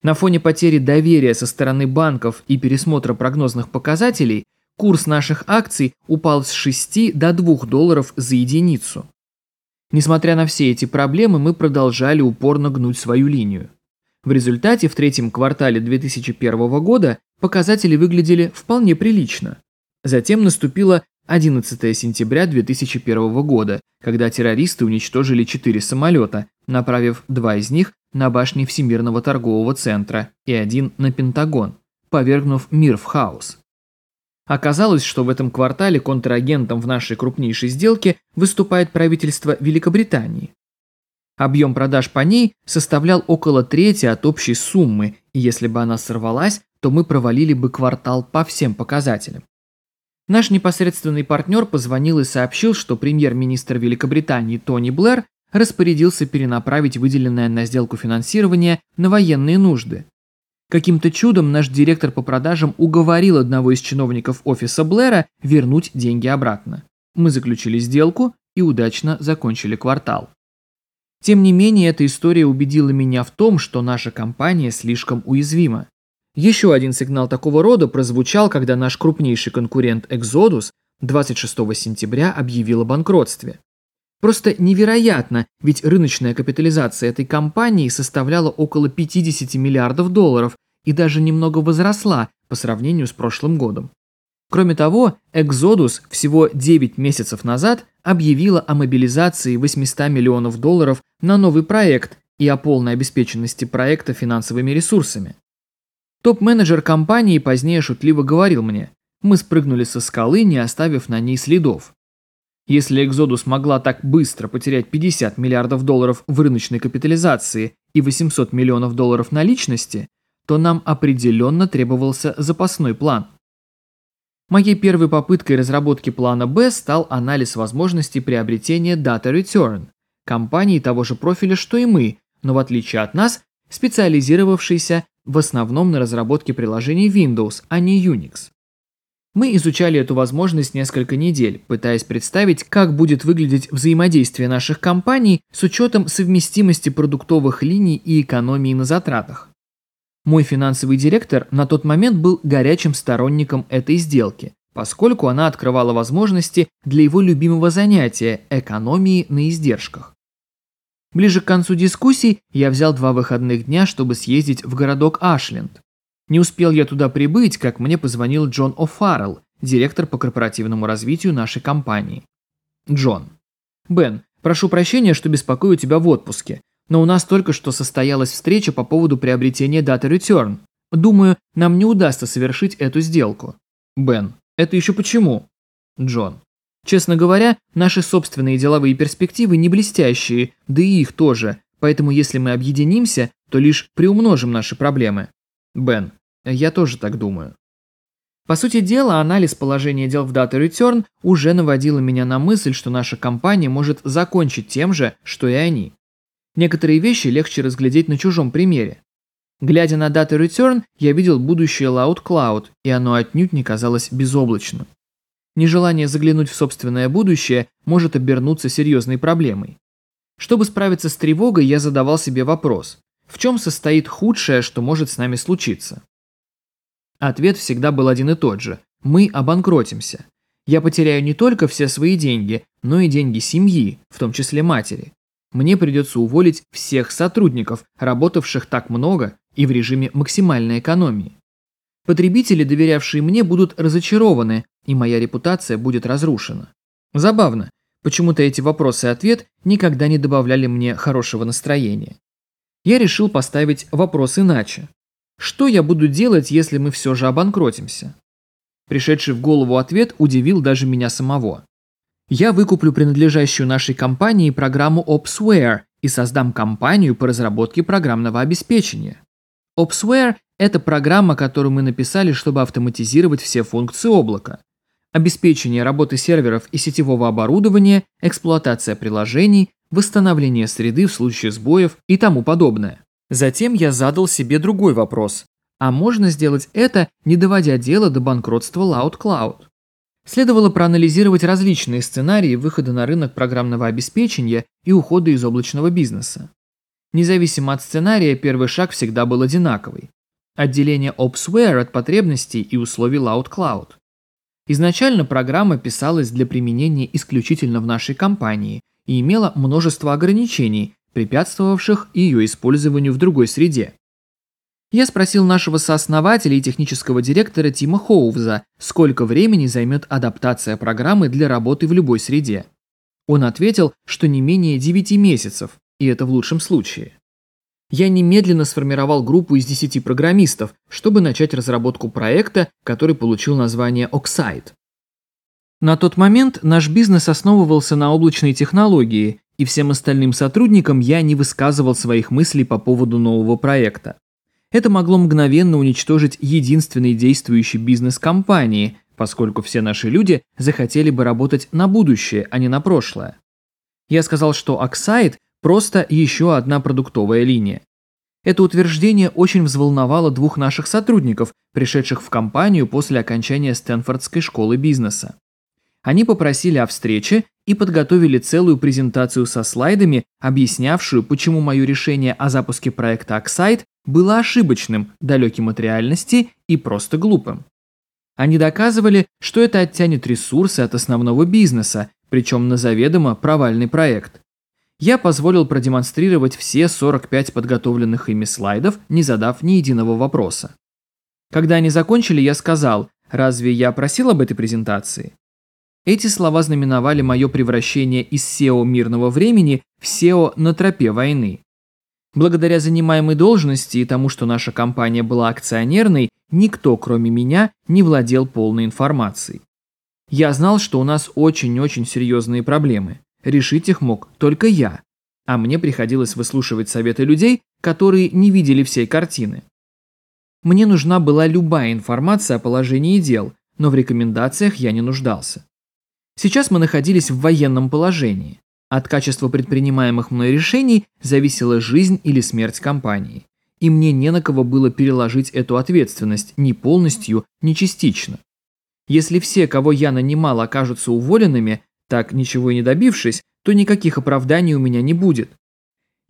На фоне потери доверия со стороны банков и пересмотра прогнозных показателей курс наших акций упал с 6 до 2 долларов за единицу. Несмотря на все эти проблемы, мы продолжали упорно гнуть свою линию. В результате в третьем квартале 2001 года показатели выглядели вполне прилично. Затем наступила 11 сентября 2001 года, когда террористы уничтожили четыре самолета, направив два из них на башни Всемирного торгового центра и один на Пентагон, повергнув мир в хаос. Оказалось, что в этом квартале контрагентом в нашей крупнейшей сделке выступает правительство Великобритании. Объем продаж по ней составлял около трети от общей суммы, и если бы она сорвалась, то мы провалили бы квартал по всем показателям. Наш непосредственный партнер позвонил и сообщил, что премьер-министр Великобритании Тони Блэр распорядился перенаправить выделенное на сделку финансирование на военные нужды. Каким-то чудом наш директор по продажам уговорил одного из чиновников офиса Блэра вернуть деньги обратно. Мы заключили сделку и удачно закончили квартал. Тем не менее, эта история убедила меня в том, что наша компания слишком уязвима. Еще один сигнал такого рода прозвучал, когда наш крупнейший конкурент Exodus 26 сентября объявил о банкротстве. Просто невероятно, ведь рыночная капитализация этой компании составляла около 50 миллиардов долларов и даже немного возросла по сравнению с прошлым годом. Кроме того, Exodus всего 9 месяцев назад объявила о мобилизации 800 миллионов долларов на новый проект и о полной обеспеченности проекта финансовыми ресурсами. Топ-менеджер компании позднее шутливо говорил мне, мы спрыгнули со скалы, не оставив на ней следов. Если Exodus могла так быстро потерять 50 миллиардов долларов в рыночной капитализации и 800 миллионов долларов наличности, то нам определенно требовался запасной план. Моей первой попыткой разработки плана Б стал анализ возможностей приобретения Data Return, компании того же профиля, что и мы, но в отличие от нас, специализировавшейся в основном на разработке приложений Windows, а не Unix. Мы изучали эту возможность несколько недель, пытаясь представить, как будет выглядеть взаимодействие наших компаний с учетом совместимости продуктовых линий и экономии на затратах. Мой финансовый директор на тот момент был горячим сторонником этой сделки, поскольку она открывала возможности для его любимого занятия – экономии на издержках. Ближе к концу дискуссий я взял два выходных дня, чтобы съездить в городок Ашленд. Не успел я туда прибыть, как мне позвонил Джон О'Фаррелл, директор по корпоративному развитию нашей компании. Джон. Бен, прошу прощения, что беспокою тебя в отпуске, но у нас только что состоялась встреча по поводу приобретения Data Return. Думаю, нам не удастся совершить эту сделку. Бен. Это еще почему? Джон. Честно говоря, наши собственные деловые перспективы не блестящие, да и их тоже, поэтому если мы объединимся, то лишь приумножим наши проблемы. Бен, я тоже так думаю. По сути дела, анализ положения дел в Data Return уже наводила меня на мысль, что наша компания может закончить тем же, что и они. Некоторые вещи легче разглядеть на чужом примере. Глядя на Data Return, я видел будущее Loud Cloud, и оно отнюдь не казалось безоблачным. Нежелание заглянуть в собственное будущее может обернуться серьезной проблемой. Чтобы справиться с тревогой, я задавал себе вопрос, в чем состоит худшее, что может с нами случиться? Ответ всегда был один и тот же. Мы обанкротимся. Я потеряю не только все свои деньги, но и деньги семьи, в том числе матери. Мне придется уволить всех сотрудников, работавших так много и в режиме максимальной экономии. Потребители, доверявшие мне, будут разочарованы, и моя репутация будет разрушена. Забавно, почему-то эти вопросы и ответ никогда не добавляли мне хорошего настроения. Я решил поставить вопрос иначе. Что я буду делать, если мы все же обанкротимся? Пришедший в голову ответ удивил даже меня самого. Я выкуплю принадлежащую нашей компании программу OpsWare и создам компанию по разработке программного обеспечения. OpsWare – это программа, которую мы написали, чтобы автоматизировать все функции облака обеспечение работы серверов и сетевого оборудования, эксплуатация приложений, восстановление среды в случае сбоев и тому подобное. Затем я задал себе другой вопрос. А можно сделать это, не доводя дело до банкротства LoudCloud? Следовало проанализировать различные сценарии выхода на рынок программного обеспечения и ухода из облачного бизнеса. Независимо от сценария, первый шаг всегда был одинаковый. Отделение OpsWare от потребностей и условий LoudCloud. Изначально программа писалась для применения исключительно в нашей компании и имела множество ограничений, препятствовавших ее использованию в другой среде. Я спросил нашего сооснователя и технического директора Тима Хоувза, сколько времени займет адаптация программы для работы в любой среде. Он ответил, что не менее 9 месяцев, и это в лучшем случае я немедленно сформировал группу из 10 программистов, чтобы начать разработку проекта, который получил название Oxide. На тот момент наш бизнес основывался на облачной технологии, и всем остальным сотрудникам я не высказывал своих мыслей по поводу нового проекта. Это могло мгновенно уничтожить единственный действующий бизнес компании, поскольку все наши люди захотели бы работать на будущее, а не на прошлое. Я сказал, что Oxide Просто еще одна продуктовая линия. Это утверждение очень взволновало двух наших сотрудников, пришедших в компанию после окончания Стэнфордской школы бизнеса. Они попросили о встрече и подготовили целую презентацию со слайдами, объяснявшую, почему мое решение о запуске проекта Oxide было ошибочным, далеким от реальности и просто глупым. Они доказывали, что это оттянет ресурсы от основного бизнеса, причем на заведомо провальный проект я позволил продемонстрировать все 45 подготовленных ими слайдов, не задав ни единого вопроса. Когда они закончили, я сказал, разве я просил об этой презентации? Эти слова знаменовали мое превращение из SEO мирного времени в SEO на тропе войны. Благодаря занимаемой должности и тому, что наша компания была акционерной, никто, кроме меня, не владел полной информацией. Я знал, что у нас очень-очень серьезные проблемы. Решить их мог только я, а мне приходилось выслушивать советы людей, которые не видели всей картины. Мне нужна была любая информация о положении дел, но в рекомендациях я не нуждался. Сейчас мы находились в военном положении. От качества предпринимаемых мной решений зависела жизнь или смерть компании. И мне не на кого было переложить эту ответственность ни полностью, ни частично. Если все, кого я нанимал, окажутся уволенными, так ничего и не добившись, то никаких оправданий у меня не будет.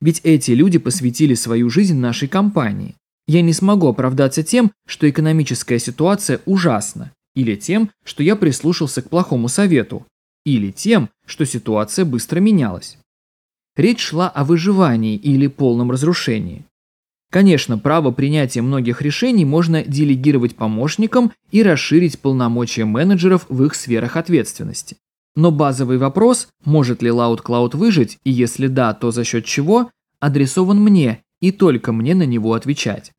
Ведь эти люди посвятили свою жизнь нашей компании. Я не смогу оправдаться тем, что экономическая ситуация ужасна, или тем, что я прислушался к плохому совету, или тем, что ситуация быстро менялась. Речь шла о выживании или полном разрушении. Конечно, право принятия многих решений можно делегировать помощникам и расширить полномочия менеджеров в их сферах ответственности. Но базовый вопрос, может ли LoudCloud выжить, и если да, то за счет чего, адресован мне, и только мне на него отвечать.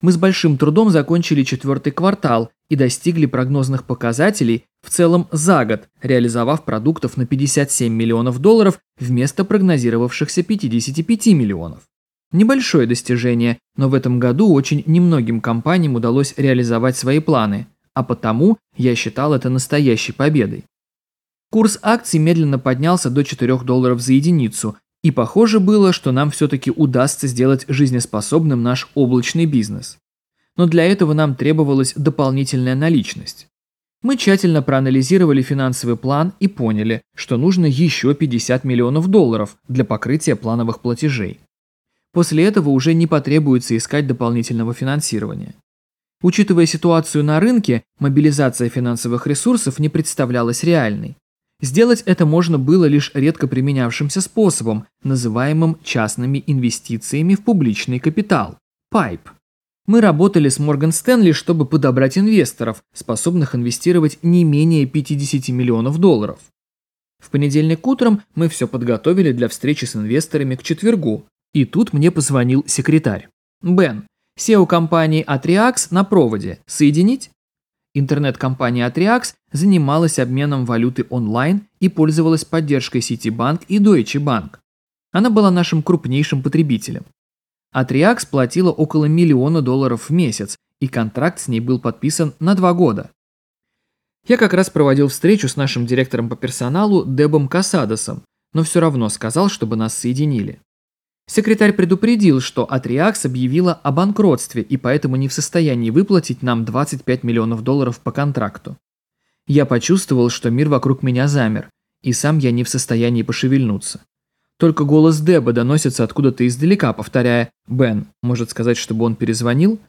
Мы с большим трудом закончили четвертый квартал и достигли прогнозных показателей в целом за год, реализовав продуктов на 57 миллионов долларов вместо прогнозировавшихся 55 миллионов. Небольшое достижение, но в этом году очень немногим компаниям удалось реализовать свои планы, а потому я считал это настоящей победой. Курс акций медленно поднялся до 4 долларов за единицу, и похоже было, что нам все-таки удастся сделать жизнеспособным наш облачный бизнес. Но для этого нам требовалась дополнительная наличность. Мы тщательно проанализировали финансовый план и поняли, что нужно еще 50 миллионов долларов для покрытия плановых платежей. После этого уже не потребуется искать дополнительного финансирования. Учитывая ситуацию на рынке, мобилизация финансовых ресурсов не представлялась реальной. Сделать это можно было лишь редко применявшимся способом, называемым частными инвестициями в публичный капитал – PIPE. Мы работали с Морган Стэнли, чтобы подобрать инвесторов, способных инвестировать не менее 50 миллионов долларов. В понедельник утром мы все подготовили для встречи с инвесторами к четвергу, и тут мне позвонил секретарь. «Бен, SEO компании Atriax на проводе. Соединить?» Интернет-компания Atriax занималась обменом валюты онлайн и пользовалась поддержкой Citibank и Deutsche Bank. Она была нашим крупнейшим потребителем. Atriax платила около миллиона долларов в месяц, и контракт с ней был подписан на два года. Я как раз проводил встречу с нашим директором по персоналу Дебом Касадосом, но все равно сказал, чтобы нас соединили. Секретарь предупредил, что Атриакс объявила о банкротстве и поэтому не в состоянии выплатить нам 25 миллионов долларов по контракту. Я почувствовал, что мир вокруг меня замер, и сам я не в состоянии пошевельнуться. Только голос Деба доносится откуда-то издалека, повторяя «Бен, может сказать, чтобы он перезвонил?»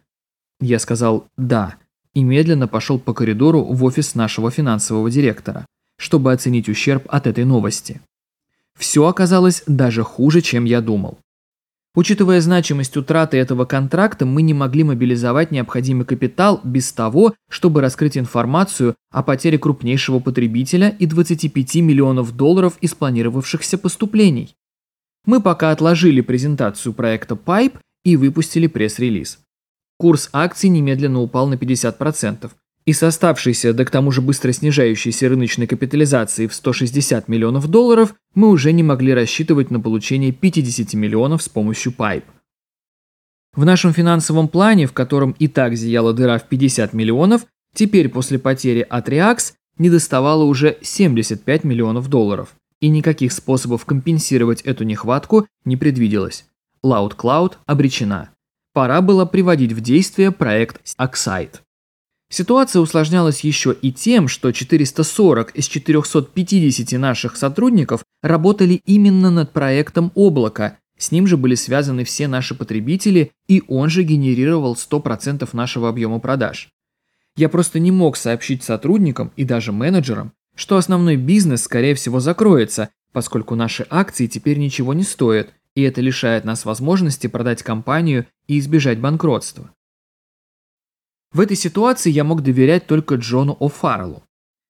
Я сказал «да» и медленно пошел по коридору в офис нашего финансового директора, чтобы оценить ущерб от этой новости. Все оказалось даже хуже, чем я думал. Учитывая значимость утраты этого контракта, мы не могли мобилизовать необходимый капитал без того, чтобы раскрыть информацию о потере крупнейшего потребителя и 25 миллионов долларов из планировавшихся поступлений. Мы пока отложили презентацию проекта Pipe и выпустили пресс-релиз. Курс акций немедленно упал на 50%, и с оставшейся, да к тому же быстро снижающейся рыночной капитализацией в 160 миллионов долларов, мы уже не могли рассчитывать на получение 50 миллионов с помощью пайп. В нашем финансовом плане, в котором и так зияла дыра в 50 миллионов, теперь после потери от Reax недоставало уже 75 миллионов долларов, и никаких способов компенсировать эту нехватку не предвиделось. Loud Cloud обречена. Пора было приводить в действие проект Oxide. Ситуация усложнялась еще и тем, что 440 из 450 наших сотрудников работали именно над проектом облака, с ним же были связаны все наши потребители, и он же генерировал 100% нашего объема продаж. Я просто не мог сообщить сотрудникам и даже менеджерам, что основной бизнес, скорее всего, закроется, поскольку наши акции теперь ничего не стоят, и это лишает нас возможности продать компанию и избежать банкротства. В этой ситуации я мог доверять только Джону О'Фарреллу.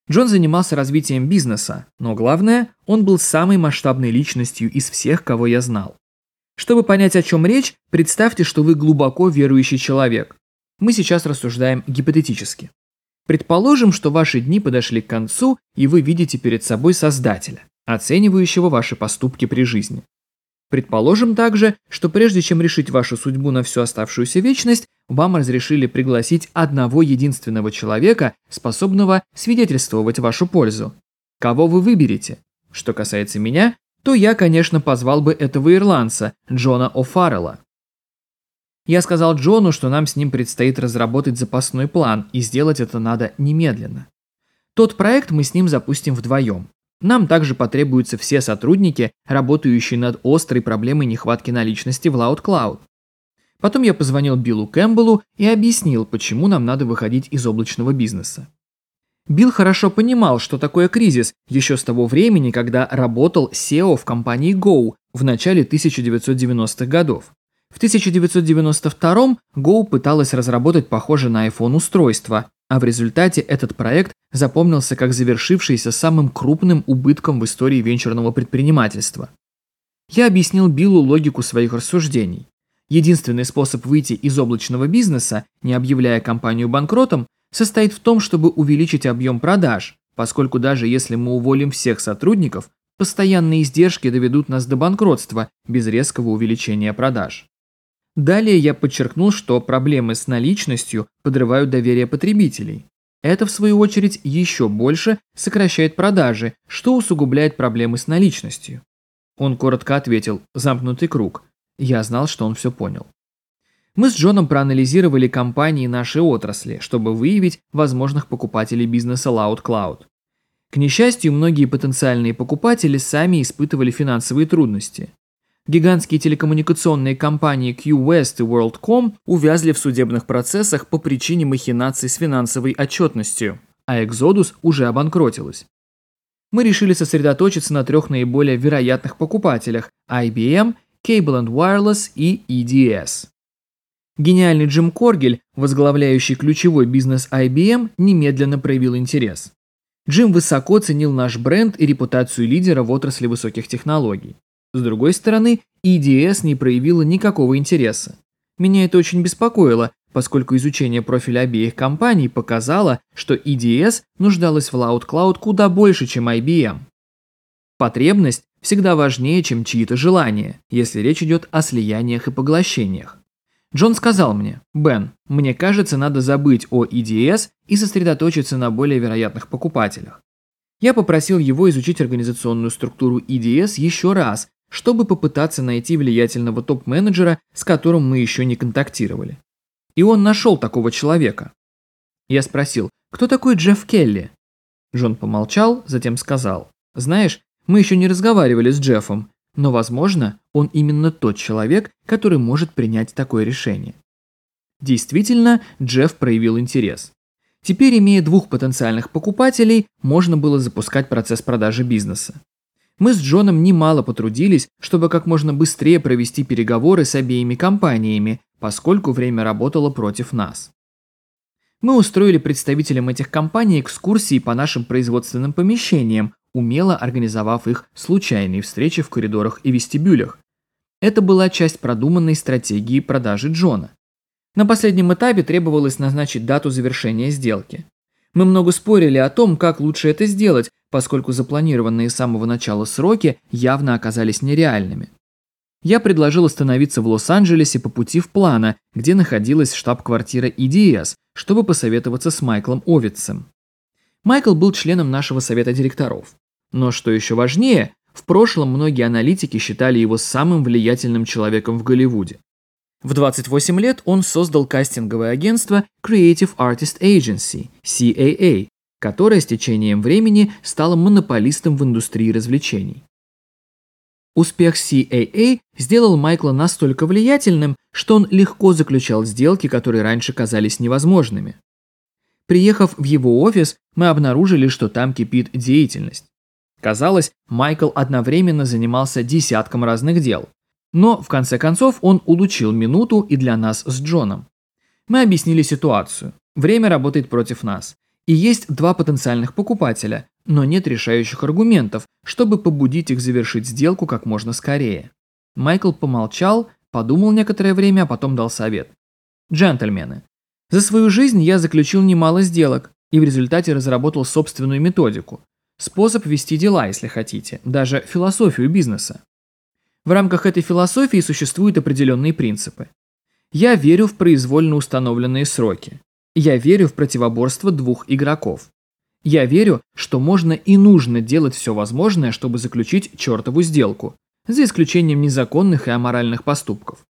Джон занимался развитием бизнеса, но главное, он был самой масштабной личностью из всех, кого я знал. Чтобы понять, о чем речь, представьте, что вы глубоко верующий человек. Мы сейчас рассуждаем гипотетически. Предположим, что ваши дни подошли к концу, и вы видите перед собой Создателя, оценивающего ваши поступки при жизни. Предположим также, что прежде чем решить вашу судьбу на всю оставшуюся вечность, вам разрешили пригласить одного единственного человека, способного свидетельствовать вашу пользу. Кого вы выберете? Что касается меня, то я, конечно, позвал бы этого ирландца, Джона О'Фаррелла. Я сказал Джону, что нам с ним предстоит разработать запасной план, и сделать это надо немедленно. Тот проект мы с ним запустим вдвоем. Нам также потребуются все сотрудники, работающие над острой проблемой нехватки наличности в Loud Cloud. Потом я позвонил Биллу Кэмпбеллу и объяснил, почему нам надо выходить из облачного бизнеса. Билл хорошо понимал, что такое кризис, еще с того времени, когда работал SEO в компании Go в начале 1990-х годов. В 1992 Go пыталась разработать похожее на iPhone устройство, а в результате этот проект запомнился как завершившийся самым крупным убытком в истории венчурного предпринимательства. Я объяснил Биллу логику своих рассуждений. Единственный способ выйти из облачного бизнеса, не объявляя компанию банкротом, состоит в том, чтобы увеличить объем продаж, поскольку даже если мы уволим всех сотрудников, постоянные издержки доведут нас до банкротства без резкого увеличения продаж. Далее я подчеркнул, что проблемы с наличностью подрывают доверие потребителей. Это, в свою очередь, еще больше сокращает продажи, что усугубляет проблемы с наличностью. Он коротко ответил «замкнутый круг». Я знал, что он все понял. Мы с Джоном проанализировали компании нашей отрасли, чтобы выявить возможных покупателей бизнеса Loud Cloud. К несчастью, многие потенциальные покупатели сами испытывали финансовые трудности. Гигантские телекоммуникационные компании Q-West и WorldCom увязли в судебных процессах по причине махинаций с финансовой отчетностью, а Exodus уже обанкротилась. Мы решили сосредоточиться на трех наиболее вероятных покупателях – IBM, Cable and Wireless и EDS. Гениальный Джим Коргель, возглавляющий ключевой бизнес IBM, немедленно проявил интерес. Джим высоко ценил наш бренд и репутацию лидера в отрасли высоких технологий. С другой стороны, EDS не проявила никакого интереса. Меня это очень беспокоило, поскольку изучение профиля обеих компаний показало, что EDS нуждалась в Loud Cloud куда больше, чем IBM. Потребность всегда важнее, чем чьи-то желания, если речь идет о слияниях и поглощениях. Джон сказал мне, «Бен, мне кажется, надо забыть о EDS и сосредоточиться на более вероятных покупателях». Я попросил его изучить организационную структуру EDS еще раз чтобы попытаться найти влиятельного топ-менеджера, с которым мы еще не контактировали. И он нашел такого человека. Я спросил, кто такой Джефф Келли? Джон помолчал, затем сказал, знаешь, мы еще не разговаривали с Джеффом, но, возможно, он именно тот человек, который может принять такое решение. Действительно, Джефф проявил интерес. Теперь, имея двух потенциальных покупателей, можно было запускать процесс продажи бизнеса. Мы с Джоном немало потрудились, чтобы как можно быстрее провести переговоры с обеими компаниями, поскольку время работало против нас. Мы устроили представителям этих компаний экскурсии по нашим производственным помещениям, умело организовав их случайные встречи в коридорах и вестибюлях. Это была часть продуманной стратегии продажи Джона. На последнем этапе требовалось назначить дату завершения сделки. Мы много спорили о том, как лучше это сделать, поскольку запланированные с самого начала сроки явно оказались нереальными. Я предложил остановиться в Лос-Анджелесе по пути в Плана, где находилась штаб-квартира EDS, чтобы посоветоваться с Майклом Овицем. Майкл был членом нашего совета директоров. Но что еще важнее, в прошлом многие аналитики считали его самым влиятельным человеком в Голливуде. В 28 лет он создал кастинговое агентство Creative Artist Agency, CAA, которая с течением времени стала монополистом в индустрии развлечений. Успех CAA сделал Майкла настолько влиятельным, что он легко заключал сделки, которые раньше казались невозможными. Приехав в его офис, мы обнаружили, что там кипит деятельность. Казалось, Майкл одновременно занимался десятком разных дел. Но, в конце концов, он улучил минуту и для нас с Джоном. Мы объяснили ситуацию. Время работает против нас. И есть два потенциальных покупателя, но нет решающих аргументов, чтобы побудить их завершить сделку как можно скорее. Майкл помолчал, подумал некоторое время, а потом дал совет. Джентльмены, за свою жизнь я заключил немало сделок и в результате разработал собственную методику. Способ вести дела, если хотите, даже философию бизнеса. В рамках этой философии существуют определенные принципы. Я верю в произвольно установленные сроки. Я верю в противоборство двух игроков. Я верю, что можно и нужно делать все возможное, чтобы заключить чертову сделку, за исключением незаконных и аморальных поступков.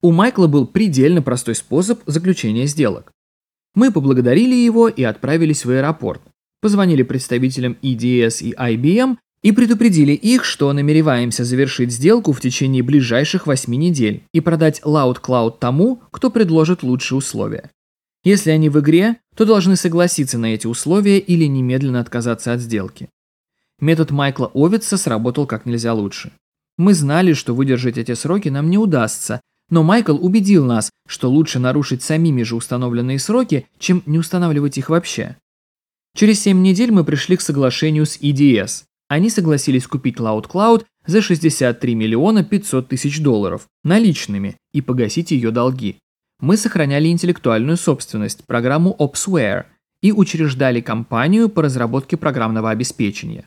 У Майкла был предельно простой способ заключения сделок. Мы поблагодарили его и отправились в аэропорт. Позвонили представителям EDS и IBM и предупредили их, что намереваемся завершить сделку в течение ближайших 8 недель и продать Loud Cloud тому, кто предложит лучшие условия. Если они в игре, то должны согласиться на эти условия или немедленно отказаться от сделки. Метод Майкла Овитса сработал как нельзя лучше. Мы знали, что выдержать эти сроки нам не удастся, но Майкл убедил нас, что лучше нарушить самими же установленные сроки, чем не устанавливать их вообще. Через 7 недель мы пришли к соглашению с EDS. Они согласились купить Loud Cloud за 63 миллиона 500 тысяч долларов наличными и погасить ее долги мы сохраняли интеллектуальную собственность, программу OpsWare, и учреждали компанию по разработке программного обеспечения.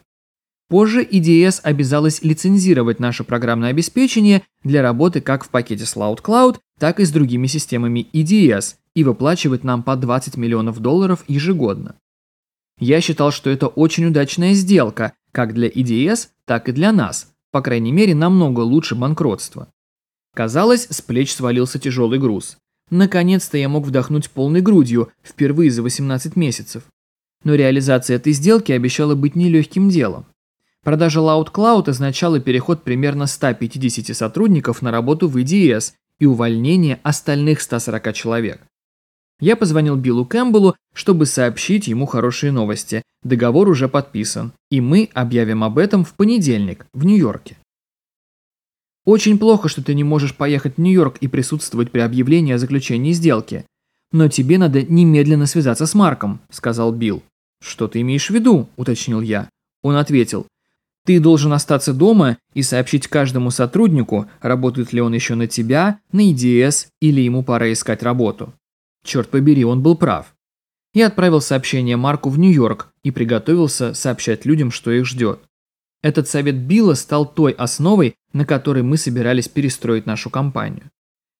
Позже EDS обязалась лицензировать наше программное обеспечение для работы как в пакете с Loud так и с другими системами EDS и выплачивать нам по 20 миллионов долларов ежегодно. Я считал, что это очень удачная сделка, как для EDS, так и для нас, по крайней мере, намного лучше банкротства. Казалось, с плеч свалился тяжелый груз. Наконец-то я мог вдохнуть полной грудью, впервые за 18 месяцев. Но реализация этой сделки обещала быть нелегким делом. Продажа Loud Cloud означала переход примерно 150 сотрудников на работу в EDS и увольнение остальных 140 человек. Я позвонил Биллу Кэмпбеллу, чтобы сообщить ему хорошие новости. Договор уже подписан, и мы объявим об этом в понедельник в Нью-Йорке. Очень плохо, что ты не можешь поехать в Нью-Йорк и присутствовать при объявлении о заключении сделки. Но тебе надо немедленно связаться с Марком», – сказал Билл. «Что ты имеешь в виду?» – уточнил я. Он ответил. «Ты должен остаться дома и сообщить каждому сотруднику, работает ли он еще на тебя, на ИДС или ему пора искать работу». Черт побери, он был прав. Я отправил сообщение Марку в Нью-Йорк и приготовился сообщать людям, что их ждет. Этот совет Билла стал той основой, на которой мы собирались перестроить нашу компанию.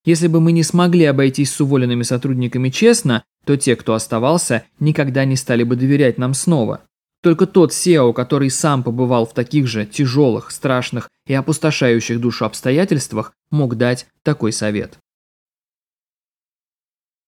Если бы мы не смогли обойтись с уволенными сотрудниками честно, то те, кто оставался, никогда не стали бы доверять нам снова. Только тот SEO, который сам побывал в таких же тяжелых, страшных и опустошающих душу обстоятельствах, мог дать такой совет.